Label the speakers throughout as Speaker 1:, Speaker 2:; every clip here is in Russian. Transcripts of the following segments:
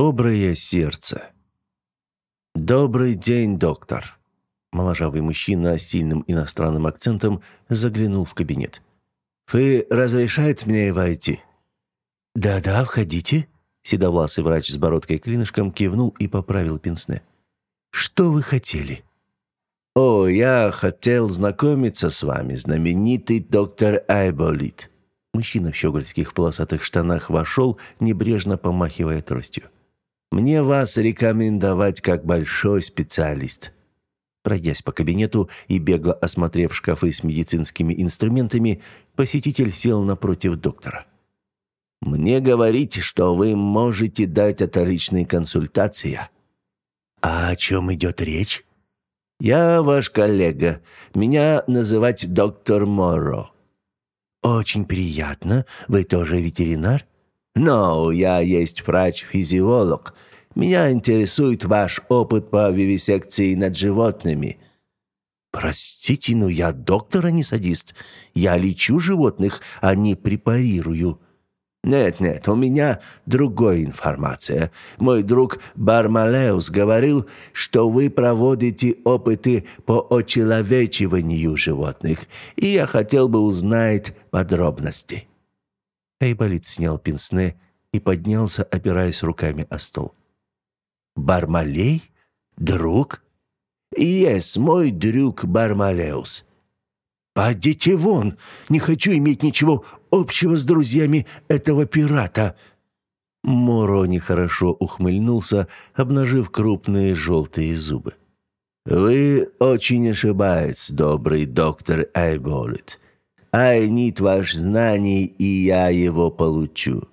Speaker 1: Доброе сердце. Добрый день, доктор. Моложавый мужчина с сильным иностранным акцентом заглянул в кабинет. Вы разрешаете мне войти? Да-да, входите. Седовласый врач с бородкой-клинышком кивнул и поправил пенсне. Что вы хотели? О, я хотел знакомиться с вами, знаменитый доктор Айболит. Мужчина в щегольских полосатых штанах вошел, небрежно помахивая тростью. Мне вас рекомендовать как большой специалист. Пройдясь по кабинету и бегло осмотрев шкафы с медицинскими инструментами, посетитель сел напротив доктора. Мне говорите, что вы можете дать отличные консультации. А о чем идет речь? Я ваш коллега. Меня называть доктор Морро. Очень приятно. Вы тоже ветеринар? Но я есть врач-физиолог. Меня интересует ваш опыт по вивисекции над животными. Простите, но я доктор, а не садист. Я лечу животных, а не препарирую. Нет, нет, у меня другая информация. Мой друг Бармалеус говорил, что вы проводите опыты по очеловечиванию животных, и я хотел бы узнать подробности. Айболит снял пенсне и поднялся, опираясь руками о стол. Бармалей? Друг? Есть мой друг Бармалеус. «Подите вон! Не хочу иметь ничего общего с друзьями этого пирата!» Моро нехорошо ухмыльнулся, обнажив крупные желтые зубы. «Вы очень ошибаетесь, добрый доктор Айболит. Айнит ваш знаний, и я его получу.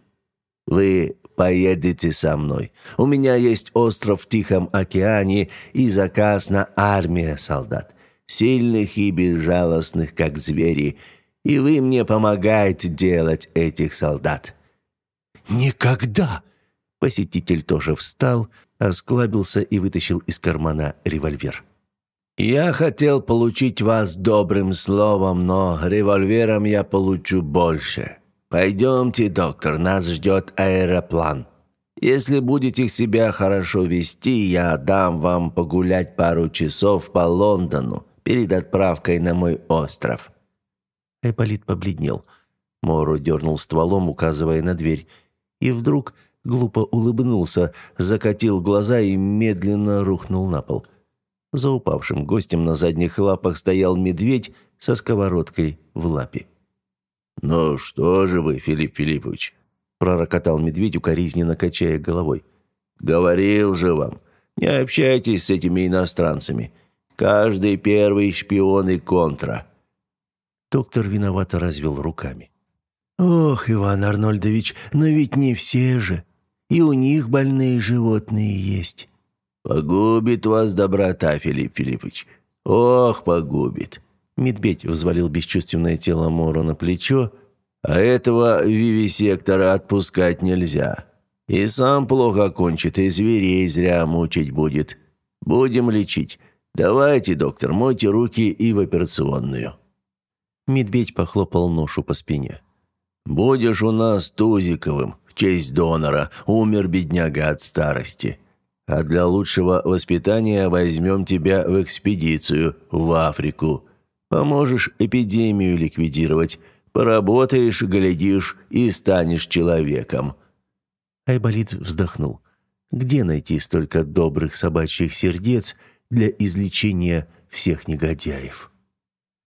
Speaker 1: Вы поедете со мной. У меня есть остров в Тихом океане и заказ на армию солдат сильных и безжалостных, как звери, и вы мне помогаете делать этих солдат». «Никогда!» Посетитель тоже встал, осклабился и вытащил из кармана револьвер. «Я хотел получить вас добрым словом, но револьвером я получу больше. Пойдемте, доктор, нас ждет аэроплан. Если будете себя хорошо вести, я дам вам погулять пару часов по Лондону перед отправкой на мой остров». Эполит побледнел. Мору дернул стволом, указывая на дверь. И вдруг глупо улыбнулся, закатил глаза и медленно рухнул на пол. За упавшим гостем на задних лапах стоял медведь со сковородкой в лапе. «Ну что же вы, Филипп Филиппович?» – пророкотал медведь, укоризненно качая головой. «Говорил же вам, не общайтесь с этими иностранцами. Каждый первый шпион и контра». Доктор виновато развел руками. «Ох, Иван Арнольдович, но ведь не все же. И у них больные животные есть». «Погубит вас доброта, Филипп Филиппович. Ох, погубит». Медведь взвалил бесчувственное тело Моро на плечо, а этого вивисектора отпускать нельзя. И сам плохо кончит, и зверей зря мучить будет. Будем лечить. «Давайте, доктор, мойте руки и в операционную». Медведь похлопал ношу по спине. «Будешь у нас Тузиковым, в честь донора, умер бедняга от старости. А для лучшего воспитания возьмем тебя в экспедицию в Африку. Поможешь эпидемию ликвидировать, поработаешь, глядишь и станешь человеком». Айболит вздохнул. «Где найти столько добрых собачьих сердец, — для излечения всех негодяев.